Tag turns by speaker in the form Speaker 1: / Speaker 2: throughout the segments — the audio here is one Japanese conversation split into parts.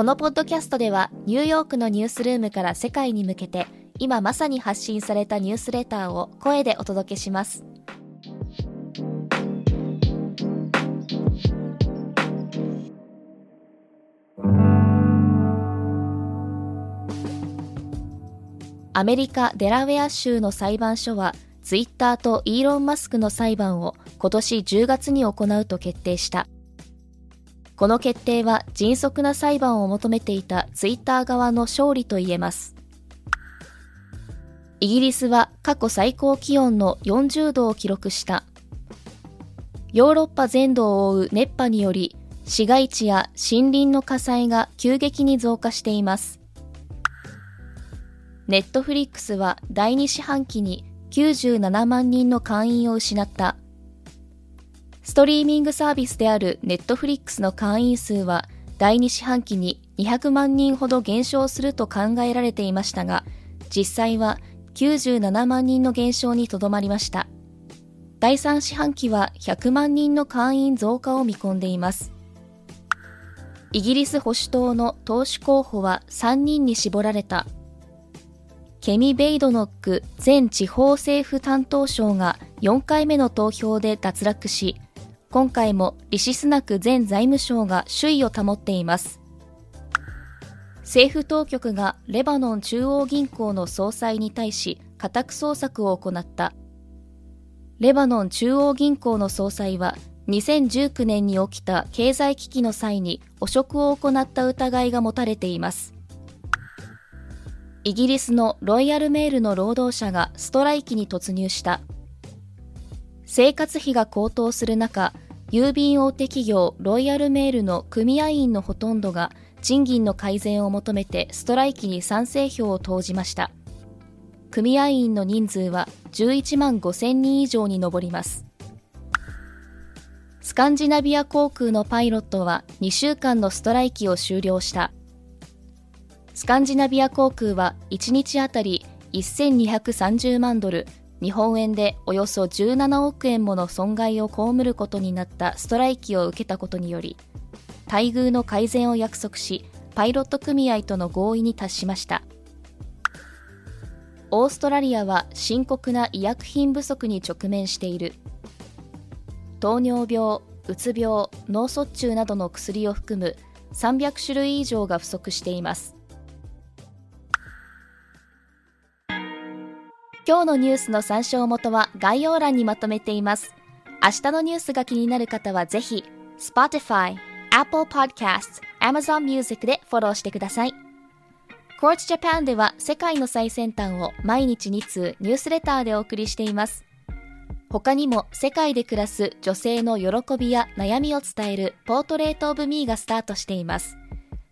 Speaker 1: このポッドキャストではニューヨークのニュースルームから世界に向けて今まさに発信されたニュースレターを声でお届けします。アメリカ・デラウェア州の裁判所はツイッターとイーロン・マスクの裁判を今年10月に行うと決定した。この決定は迅速な裁判を求めていたツイッター側の勝利と言えます。イギリスは過去最高気温の40度を記録した。ヨーロッパ全土を覆う熱波により市街地や森林の火災が急激に増加しています。ネットフリックスは第2四半期に97万人の会員を失った。ストリーミングサービスであるネットフリックスの会員数は第2四半期に200万人ほど減少すると考えられていましたが、実際は97万人の減少にとどまりました。第3四半期は100万人の会員増加を見込んでいます。イギリス保守党の党首候補は3人に絞られたケミ・ベイドノック前地方政府担当相が4回目の投票で脱落し、今回もリシスナク前財務相が首位を保っています。政府当局がレバノン中央銀行の総裁に対し家宅捜索を行った。レバノン中央銀行の総裁は2019年に起きた経済危機の際に汚職を行った疑いが持たれています。イギリスのロイヤルメールの労働者がストライキに突入した。生活費が高騰する中、郵便大手企業ロイヤルメールの組合員のほとんどが賃金の改善を求めてストライキに賛成票を投じました。組合員の人数は11万5000人以上に上ります。スカンジナビア航空のパイロットは2週間のストライキを終了した。スカンジナビア航空は1日あたり1230万ドル、日本円でおよそ17億円もの損害を被ることになったストライキを受けたことにより、待遇の改善を約束し、パイロット組合との合意に達しました。オーストラリアは深刻な医薬品不足に直面している。糖尿病、うつ病、脳卒中などの薬を含む300種類以上が不足しています。今日のニュースの参照元は概要欄にまとめています。明日のニュースが気になる方はぜひ、Spotify、Apple Podcasts、Amazon Music でフォローしてください。Quartz Japan では世界の最先端を毎日2通ニュースレターでお送りしています。他にも世界で暮らす女性の喜びや悩みを伝えるポートレートオブミーがスタートしています。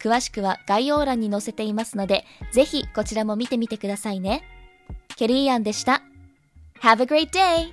Speaker 1: 詳しくは概要欄に載せていますので、ぜひこちらも見てみてくださいね。ケリーアンでした。Have a great day!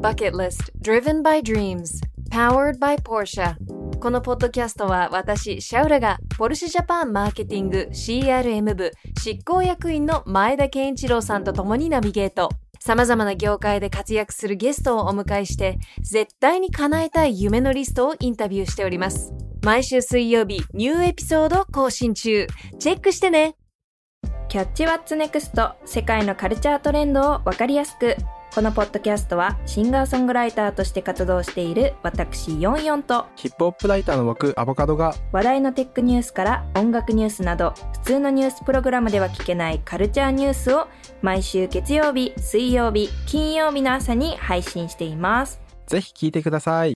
Speaker 2: バケットリスト Driven by Dreams Powered by Porsche このポッドキャストは私、シャウラがポルシェジャパンマーケティング CRM 部執行役員の前田健一郎さんと共にナビゲート。様々な業界で活躍するゲストをお迎えして、絶対に叶えたい夢のリストをインタビューしております。毎週水曜日、ニューエピソード更新中。チェックしてね
Speaker 3: キャッチワッツネクスト世界のカルチャートレンドをわかりやすくこのポッドキャストはシンガーソングライターとして活動している私ヨンヨンと
Speaker 4: ヒップホップライターの僕アボカドが
Speaker 3: 話題のテックニュースから音楽ニュースなど普通のニュースプログラムでは聞けないカルチャーニュースを毎週月曜日水曜日金曜日の朝に配信しています。
Speaker 4: ぜひ聞いてください。
Speaker 5: こ